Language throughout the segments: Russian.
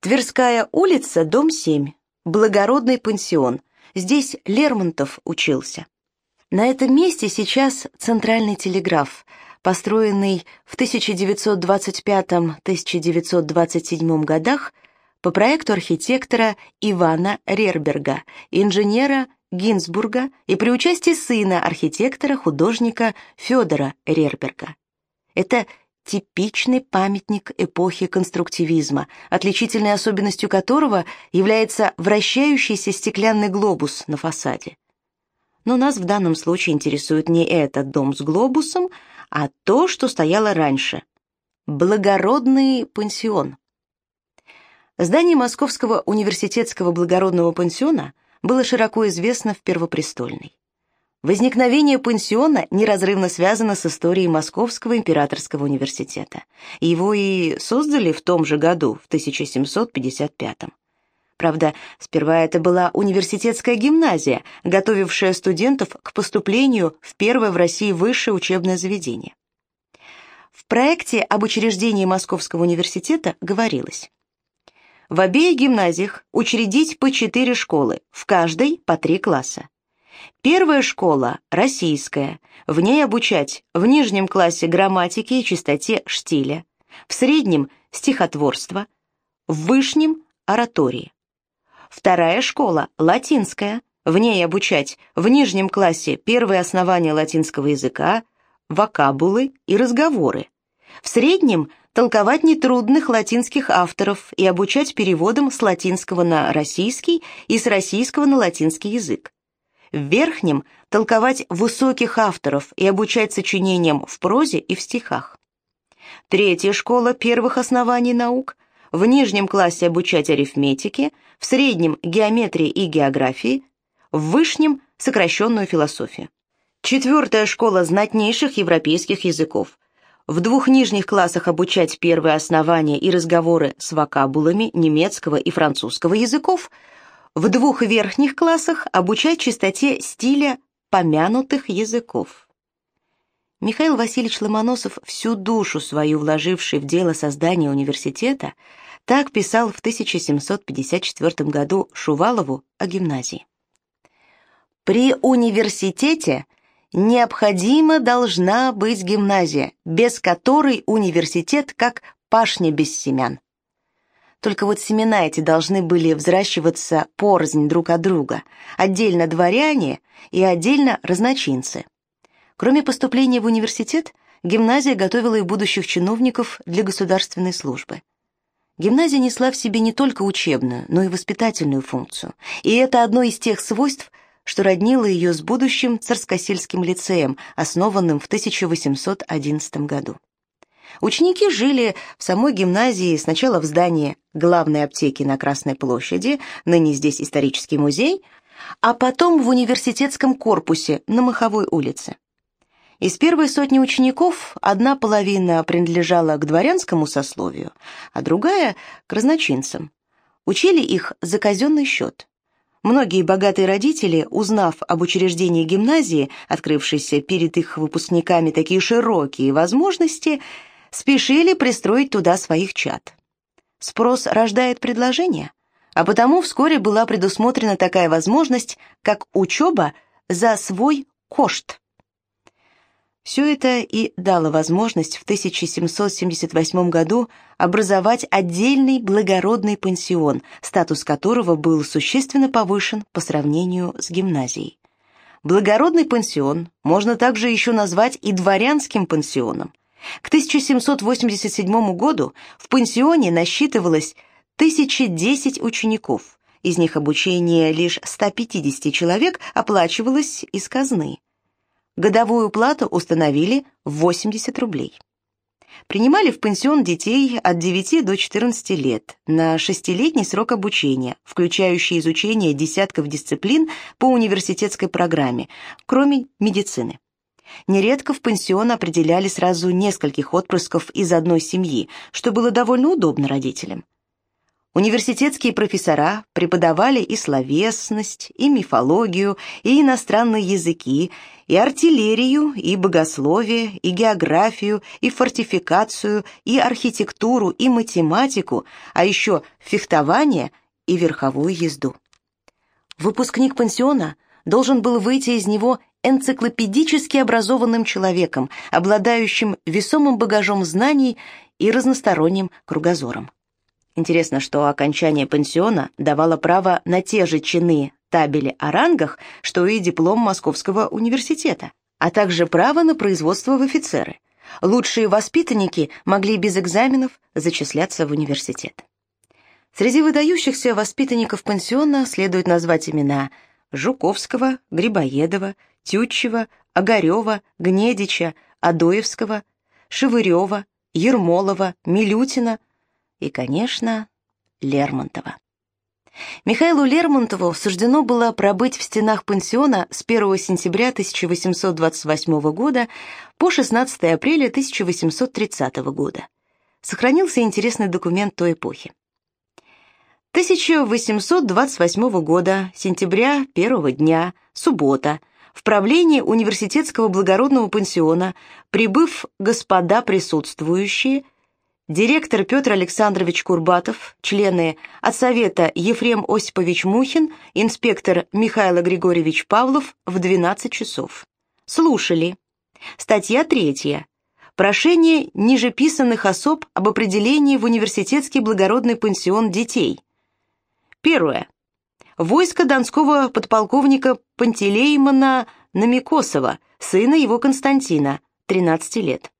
Тверская улица, дом 7, благородный пансион. Здесь Лермонтов учился. На этом месте сейчас центральный телеграф, построенный в 1925-1927 годах по проекту архитектора Ивана Рерберга, инженера Гинзбурга и при участии сына архитектора, художника Федора Рерберга. Это типичный памятник эпохи конструктивизма, отличительной особенностью которого является вращающийся стеклянный глобус на фасаде. Но нас в данном случае интересует не этот дом с глобусом, а то, что стояло раньше. Благородный пансион. Здание Московского университетского благородного пансиона было широко известно в Первопрестольной. Возникновение пансиона неразрывно связано с историей Московского императорского университета. Его и создали в том же году, в 1755 Правда, сперва это была университетская гимназия, готовившая студентов к поступлению в первое в России высшее учебное заведение. В проекте об учреждении Московского университета говорилось в обеих гимназиях учредить по четыре школы, в каждой по три класса. Первая школа – российская, в ней обучать в нижнем классе грамматике и чистоте штиля, в среднем – стихотворство, в вышнем – оратории. Вторая школа – латинская, в ней обучать в нижнем классе первые основания латинского языка, вокабулы и разговоры. В среднем толковать нетрудных латинских авторов и обучать переводам с латинского на российский и с российского на латинский язык. В верхнем толковать высоких авторов и обучать сочинениям в прозе и в стихах. Третья школа первых оснований наук, в нижнем классе обучать арифметике, в среднем геометрии и географии, в вышнем сокращенную философию. Четвертая школа знатнейших европейских языков, в двух нижних классах обучать первые основания и разговоры с вокабулами немецкого и французского языков, в двух верхних классах обучать чистоте стиля помянутых языков. Михаил Васильевич Ломоносов, всю душу свою вложивший в дело создания университета, так писал в 1754 году Шувалову о гимназии. «При университете – необходимо должна быть гимназия, без которой университет как пашня без семян. Только вот семена эти должны были взращиваться порознь друг от друга, отдельно дворяне и отдельно разночинцы. Кроме поступления в университет, гимназия готовила и будущих чиновников для государственной службы. Гимназия несла в себе не только учебную, но и воспитательную функцию, и это одно из тех свойств, что роднило ее с будущим царскосельским лицеем, основанным в 1811 году. Ученики жили в самой гимназии сначала в здании главной аптеки на Красной площади, ныне здесь исторический музей, а потом в университетском корпусе на Маховой улице. Из первой сотни учеников одна половина принадлежала к дворянскому сословию, а другая — к разночинцам. Учили их за казенный счет. Многие богатые родители, узнав об учреждении гимназии, открывшейся перед их выпускниками такие широкие возможности, спешили пристроить туда своих чад. Спрос рождает предложение, а потому вскоре была предусмотрена такая возможность, как учеба за свой кошт. Все это и дало возможность в 1778 году образовать отдельный благородный пансион, статус которого был существенно повышен по сравнению с гимназией. Благородный пансион можно также еще назвать и дворянским пансионом. К 1787 году в пансионе насчитывалось 1010 учеников, из них обучение лишь 150 человек оплачивалось из казны. Годовую плату установили в 80 рублей. Принимали в пансион детей от 9 до 14 лет на шестилетний срок обучения, включающий изучение десятков дисциплин по университетской программе, кроме медицины. Нередко в пансион определяли сразу нескольких отпрысков из одной семьи, что было довольно удобно родителям. Университетские профессора преподавали и словесность, и мифологию, и иностранные языки, и артиллерию, и богословие, и географию, и фортификацию, и архитектуру, и математику, а еще фехтование и верховую езду. Выпускник пансиона должен был выйти из него энциклопедически образованным человеком, обладающим весомым багажом знаний и разносторонним кругозором. Интересно, что окончание пансиона давало право на те же чины табели о рангах, что и диплом Московского университета, а также право на производство в офицеры. Лучшие воспитанники могли без экзаменов зачисляться в университет. Среди выдающихся воспитанников пансиона следует назвать имена Жуковского, Грибоедова, Тютчева, Огарева, Гнедича, Адоевского, Шевырева, Ермолова, Милютина и, конечно, Лермонтова. Михаилу Лермонтову суждено было пробыть в стенах пансиона с 1 сентября 1828 года по 16 апреля 1830 года. Сохранился интересный документ той эпохи. 1828 года, сентября первого дня, суббота, в правлении университетского благородного пансиона, прибыв господа присутствующие, директор Петр Александрович Курбатов, члены от Совета Ефрем Осипович Мухин, инспектор Михаил Григорьевич Павлов в 12 часов. Слушали. Статья третья. Прошение нижеписанных особ об определении в университетский благородный пансион детей. Первое. Войско донского подполковника Пантелеймона Намикосова, сына его Константина, 13 лет.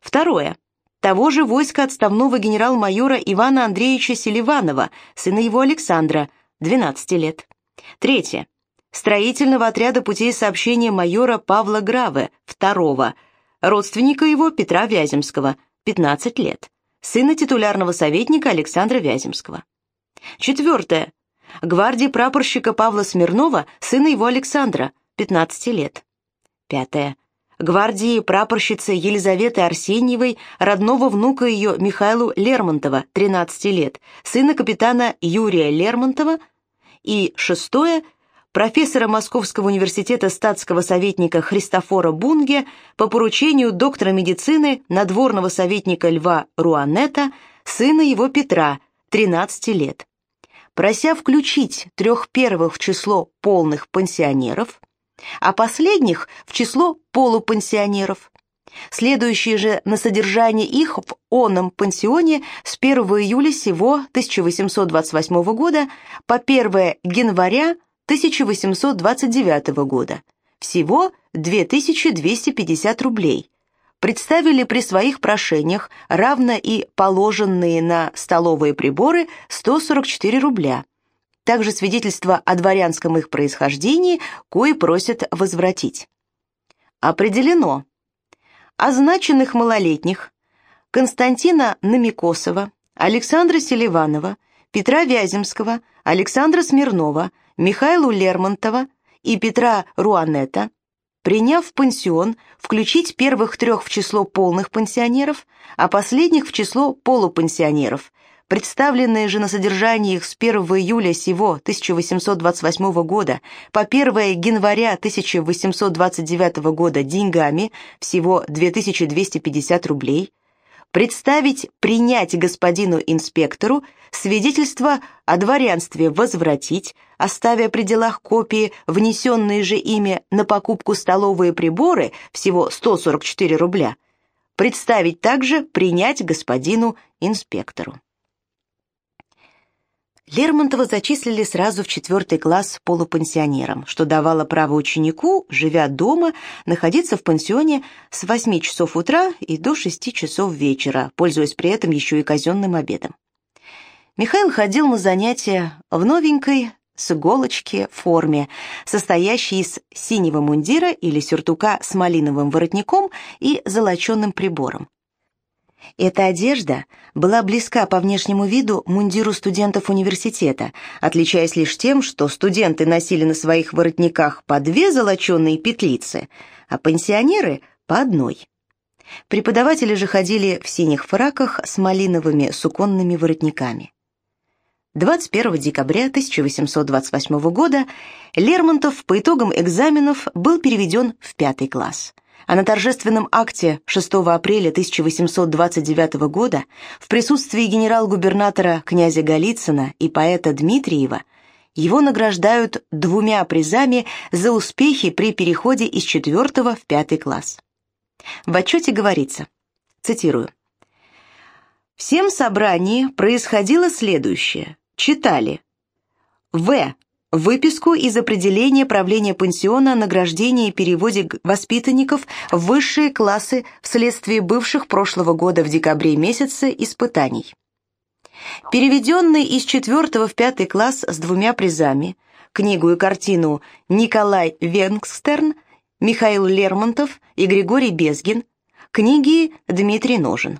Второе того же войска отставного генерал-майора Ивана Андреевича Селиванова, сына его Александра, 12 лет. Третье. Строительного отряда путей сообщения майора Павла Граве, второго, родственника его Петра Вяземского, 15 лет, сына титулярного советника Александра Вяземского. Четвертое. Гвардии прапорщика Павла Смирнова, сына его Александра, 15 лет. Пятое гвардии прапорщицы Елизаветы Арсеньевой, родного внука ее Михаилу Лермонтова, 13 лет, сына капитана Юрия Лермонтова, и шестое – профессора Московского университета статского советника Христофора Бунге по поручению доктора медицины надворного советника Льва Руанета, сына его Петра, 13 лет. Прося включить трех первых в число полных пансионеров, а последних в число полупансионеров. Следующие же на содержание их в оном пансионе с 1 июля сего 1828 года по 1 января 1829 года. Всего 2250 рублей. Представили при своих прошениях равно и положенные на столовые приборы 144 рубля также свидетельство о дворянском их происхождении, кои просят возвратить. Определено. Означенных малолетних Константина Намикосова, Александра Селиванова, Петра Вяземского, Александра Смирнова, Михаилу Лермонтова и Петра Руанета, приняв в пансион, включить первых трех в число полных пансионеров, а последних в число полупансионеров, Представленные же на содержании их с 1 июля сего 1828 года по 1 января 1829 года деньгами, всего 2250 рублей, представить принять господину инспектору свидетельство о дворянстве возвратить, оставя при делах копии, внесенные же ими на покупку столовые приборы, всего 144 рубля, представить также принять господину инспектору. Лермонтова зачислили сразу в четвертый класс полупансионером, что давало право ученику, живя дома, находиться в пансионе с 8 часов утра и до 6 часов вечера, пользуясь при этом еще и казенным обедом. Михаил ходил на занятия в новенькой с иголочки форме, состоящей из синего мундира или сюртука с малиновым воротником и золоченым прибором. Эта одежда была близка по внешнему виду мундиру студентов университета, отличаясь лишь тем, что студенты носили на своих воротниках по две золоченые петлицы, а пенсионеры — по одной. Преподаватели же ходили в синих фраках с малиновыми суконными воротниками. 21 декабря 1828 года Лермонтов по итогам экзаменов был переведен в пятый класс, а на торжественном акте 6 апреля 1829 года в присутствии генерал-губернатора князя Голицына и поэта Дмитриева его награждают двумя призами за успехи при переходе из четвертого в пятый класс. В отчете говорится, цитирую, «Всем собрании происходило следующее читали В. Выписку из определения правления пансиона о награждении и переводе воспитанников в высшие классы вследствие бывших прошлого года в декабре месяце испытаний. Переведенный из четвертого в пятый класс с двумя призами, книгу и картину Николай Венгстерн, Михаил Лермонтов и Григорий Безгин, книги Дмитрий Ножин.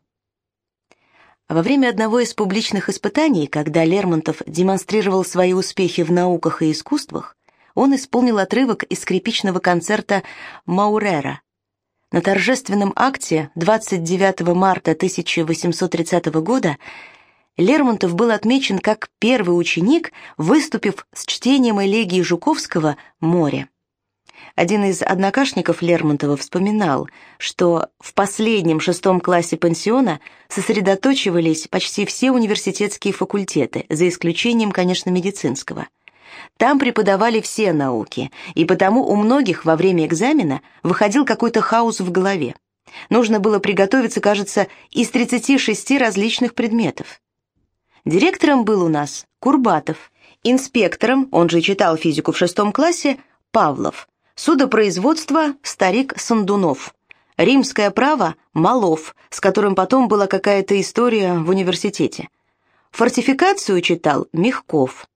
Во время одного из публичных испытаний, когда Лермонтов демонстрировал свои успехи в науках и искусствах, он исполнил отрывок из скрипичного концерта «Маурера». На торжественном акте 29 марта 1830 года Лермонтов был отмечен как первый ученик, выступив с чтением элегии Жуковского «Море». Один из однокашников Лермонтова вспоминал, что в последнем шестом классе пансиона сосредоточивались почти все университетские факультеты, за исключением, конечно, медицинского. Там преподавали все науки, и потому у многих во время экзамена выходил какой-то хаос в голове. Нужно было приготовиться, кажется, из 36 различных предметов. Директором был у нас Курбатов, инспектором, он же читал физику в шестом классе, Павлов, Судопроизводство – старик Сандунов. Римское право – Малов, с которым потом была какая-то история в университете. Фортификацию читал Мягков.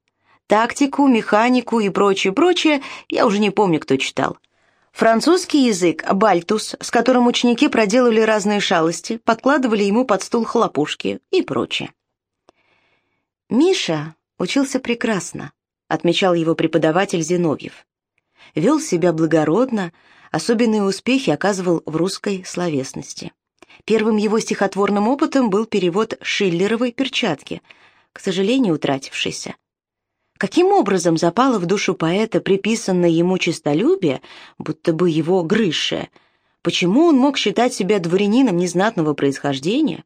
Тактику, механику и прочее-прочее я уже не помню, кто читал. Французский язык – Бальтус, с которым ученики проделывали разные шалости, подкладывали ему под стул хлопушки и прочее. Миша учился прекрасно, отмечал его преподаватель Зиновьев вел себя благородно, особенные успехи оказывал в русской словесности. Первым его стихотворным опытом был перевод Шиллеровой «Перчатки», к сожалению, утратившийся. Каким образом запало в душу поэта приписанное ему честолюбие, будто бы его грызшее? Почему он мог считать себя дворянином незнатного происхождения?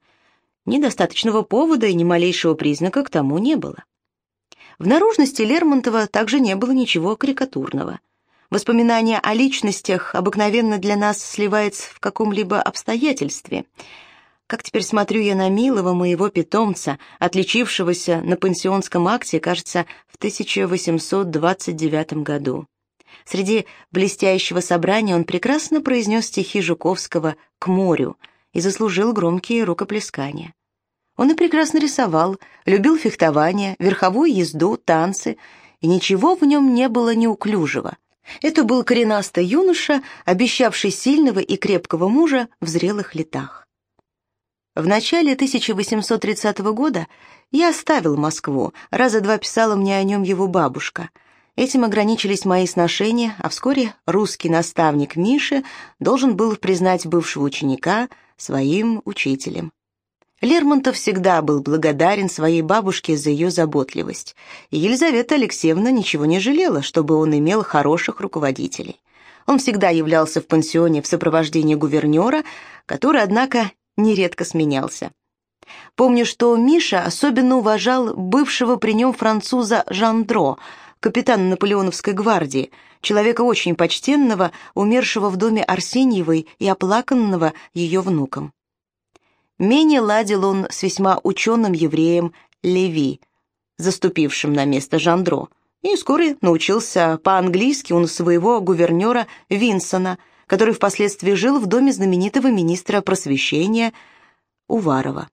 Недостаточного повода и ни малейшего признака к тому не было. В наружности Лермонтова также не было ничего карикатурного. Воспоминание о личностях обыкновенно для нас сливается в каком-либо обстоятельстве. Как теперь смотрю я на милого моего питомца, отличившегося на пансионском акте, кажется, в 1829 году. Среди блестящего собрания он прекрасно произнес стихи Жуковского «К морю» и заслужил громкие рукоплескания. Он и прекрасно рисовал, любил фехтование, верховую езду, танцы, и ничего в нем не было неуклюжего — это был коренастый юноша, обещавший сильного и крепкого мужа в зрелых летах. В начале 1830 года я оставил Москву, раза два писала мне о нем его бабушка. Этим ограничились мои сношения, а вскоре русский наставник Миши должен был признать бывшего ученика своим учителем. Лермонтов всегда был благодарен своей бабушке за ее заботливость, и Елизавета Алексеевна ничего не жалела, чтобы он имел хороших руководителей. Он всегда являлся в пансионе в сопровождении гувернера, который, однако, нередко сменялся. Помню, что Миша особенно уважал бывшего при нем француза Жандро, капитана Наполеоновской гвардии, человека очень почтенного, умершего в доме Арсеньевой и оплаканного ее внуком. Менее ладил он с весьма ученым евреем Леви, заступившим на место Жандро, и вскоре научился по-английски у своего гувернера Винсона, который впоследствии жил в доме знаменитого министра просвещения Уварова.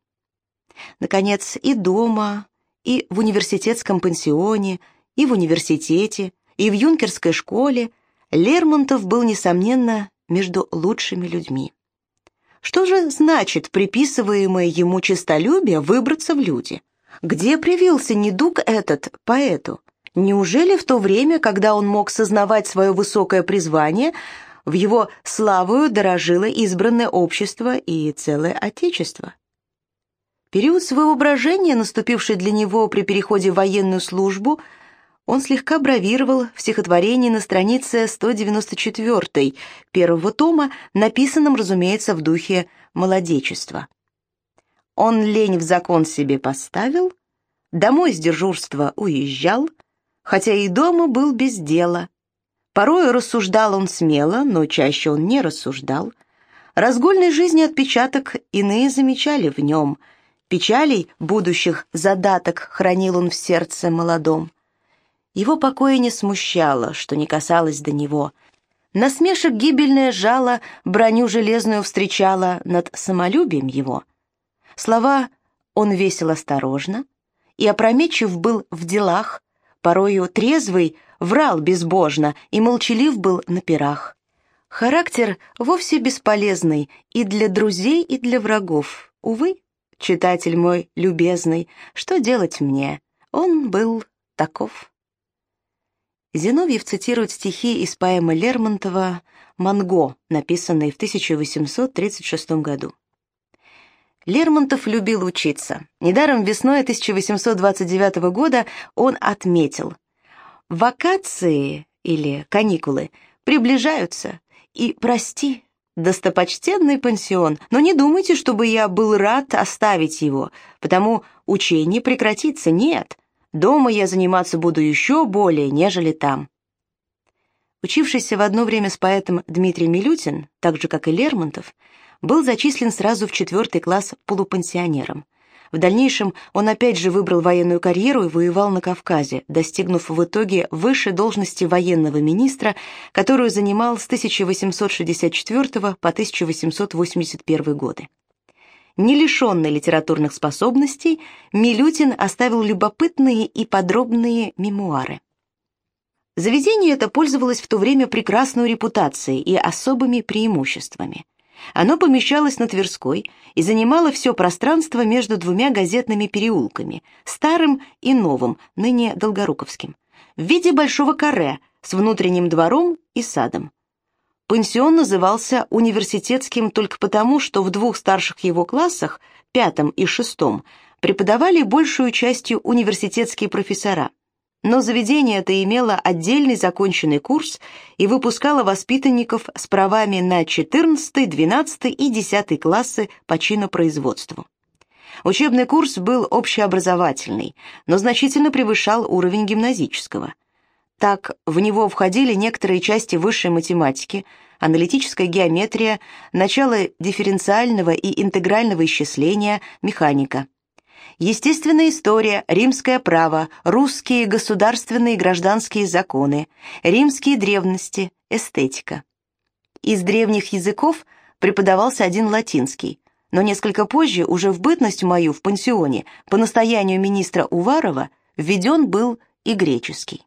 Наконец, и дома, и в университетском пансионе, и в университете, и в юнкерской школе Лермонтов был, несомненно, между лучшими людьми. Что же значит приписываемое ему честолюбие выбраться в люди? Где привился недуг этот поэту? Неужели в то время, когда он мог сознавать свое высокое призвание, в его славою дорожило избранное общество и целое отечество? Период своего брожения, наступивший для него при переходе в военную службу, он слегка бравировал в стихотворении на странице 194 первого тома, написанном, разумеется, в духе молодечества. Он лень в закон себе поставил, домой с дежурства уезжал, хотя и дома был без дела. Порою рассуждал он смело, но чаще он не рассуждал. Разгульной жизни отпечаток иные замечали в нем. Печалей будущих задаток хранил он в сердце молодом. Его покоя не смущало, что не касалось до него. Насмешек гибельное жало броню железную встречала над самолюбием его. Слова «он весел осторожно» и опрометчив был в делах, порою трезвый врал безбожно и молчалив был на пирах. Характер вовсе бесполезный и для друзей, и для врагов. Увы, читатель мой любезный, что делать мне? Он был таков. Зиновьев цитирует стихи из поэмы Лермонтова «Манго», написанной в 1836 году. Лермонтов любил учиться. Недаром весной 1829 года он отметил «Вакации или каникулы приближаются, и, прости, достопочтенный пансион, но не думайте, чтобы я был рад оставить его, потому учение прекратится, нет». Дома я заниматься буду еще более, нежели там. Учившийся в одно время с поэтом Дмитрий Милютин, так же, как и Лермонтов, был зачислен сразу в четвертый класс полупансионером. В дальнейшем он опять же выбрал военную карьеру и воевал на Кавказе, достигнув в итоге высшей должности военного министра, которую занимал с 1864 по 1881 годы. Не лишенный литературных способностей, Милютин оставил любопытные и подробные мемуары. Заведение это пользовалось в то время прекрасной репутацией и особыми преимуществами. Оно помещалось на Тверской и занимало все пространство между двумя газетными переулками, старым и новым, ныне Долгоруковским, в виде большого каре с внутренним двором и садом. Пансион назывался университетским только потому, что в двух старших его классах, пятом и шестом, преподавали большую частью университетские профессора. Но заведение это имело отдельный законченный курс и выпускало воспитанников с правами на 14, 12 и 10 классы по чинопроизводству. Учебный курс был общеобразовательный, но значительно превышал уровень гимназического – так, в него входили некоторые части высшей математики, аналитическая геометрия, начало дифференциального и интегрального исчисления, механика. Естественная история, римское право, русские государственные и гражданские законы, римские древности, эстетика. Из древних языков преподавался один латинский, но несколько позже, уже в бытность мою в пансионе, по настоянию министра Уварова, введен был и греческий.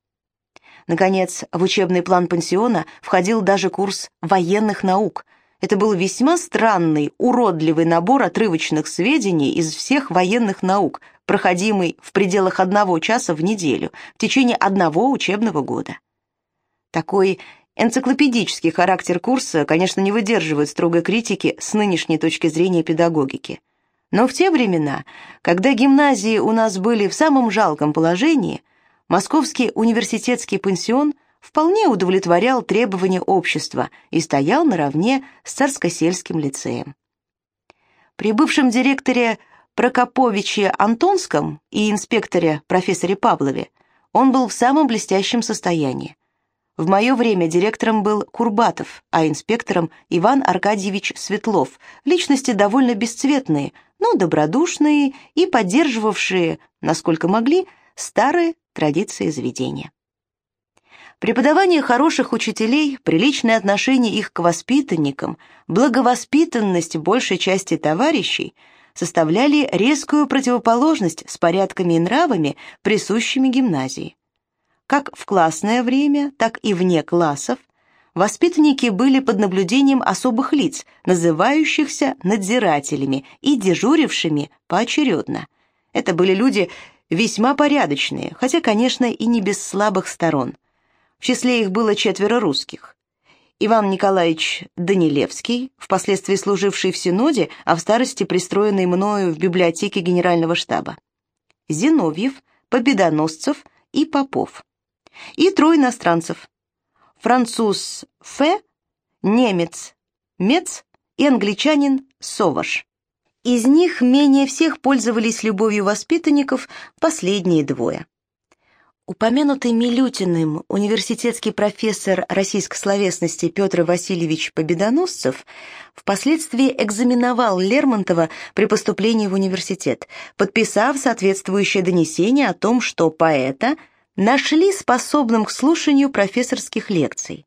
Наконец, в учебный план пансиона входил даже курс военных наук. Это был весьма странный, уродливый набор отрывочных сведений из всех военных наук, проходимый в пределах одного часа в неделю в течение одного учебного года. Такой энциклопедический характер курса, конечно, не выдерживает строгой критики с нынешней точки зрения педагогики. Но в те времена, когда гимназии у нас были в самом жалком положении – Московский университетский пансион вполне удовлетворял требования общества и стоял наравне с царско-сельским лицеем. При бывшем директоре Прокоповиче Антонском и инспекторе профессоре Павлове он был в самом блестящем состоянии. В мое время директором был Курбатов, а инспектором Иван Аркадьевич Светлов, личности довольно бесцветные, но добродушные и поддерживавшие, насколько могли, старые традиции заведения. Преподавание хороших учителей, приличное отношение их к воспитанникам, благовоспитанность большей части товарищей составляли резкую противоположность с порядками и нравами, присущими гимназии. Как в классное время, так и вне классов воспитанники были под наблюдением особых лиц, называющихся надзирателями и дежурившими поочередно. Это были люди весьма порядочные, хотя, конечно, и не без слабых сторон. В числе их было четверо русских. Иван Николаевич Данилевский, впоследствии служивший в Синоде, а в старости пристроенный мною в библиотеке Генерального штаба. Зиновьев, Победоносцев и Попов. И трое иностранцев. Француз Фе, немец Мец и англичанин Соваш. Из них менее всех пользовались любовью воспитанников последние двое. Упомянутый Милютиным университетский профессор российской словесности Петр Васильевич Победоносцев впоследствии экзаменовал Лермонтова при поступлении в университет, подписав соответствующее донесение о том, что поэта нашли способным к слушанию профессорских лекций.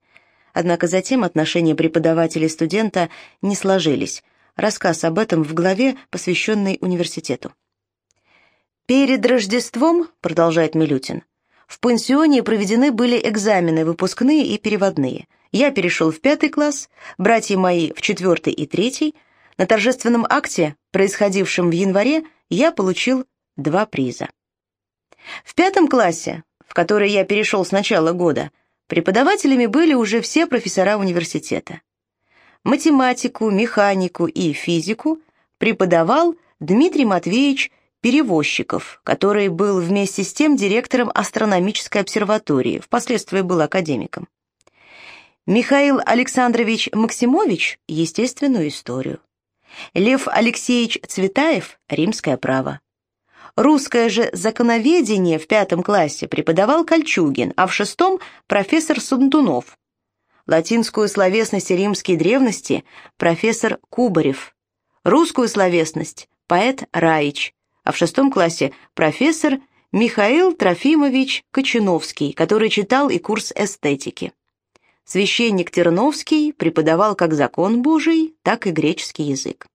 Однако затем отношения преподавателя и студента не сложились. Рассказ об этом в главе, посвященной университету. «Перед Рождеством, — продолжает Милютин, в пансионе проведены были экзамены выпускные и переводные. Я перешел в пятый класс, братья мои в четвертый и третий. На торжественном акте, происходившем в январе, я получил два приза. В пятом классе, в который я перешел с начала года, преподавателями были уже все профессора университета. Математику, механику и физику преподавал Дмитрий Матвеевич Перевозчиков, который был вместе с тем директором астрономической обсерватории, впоследствии был академиком. Михаил Александрович Максимович – естественную историю. Лев Алексеевич Цветаев – римское право. Русское же законоведение в пятом классе преподавал Кольчугин, а в шестом – профессор Сундунов. Латинскую словесность и римские древности – профессор Кубарев. Русскую словесность – поэт Раич а в шестом классе профессор Михаил Трофимович Кочиновский, который читал и курс эстетики. Священник Терновский преподавал как закон Божий, так и греческий язык.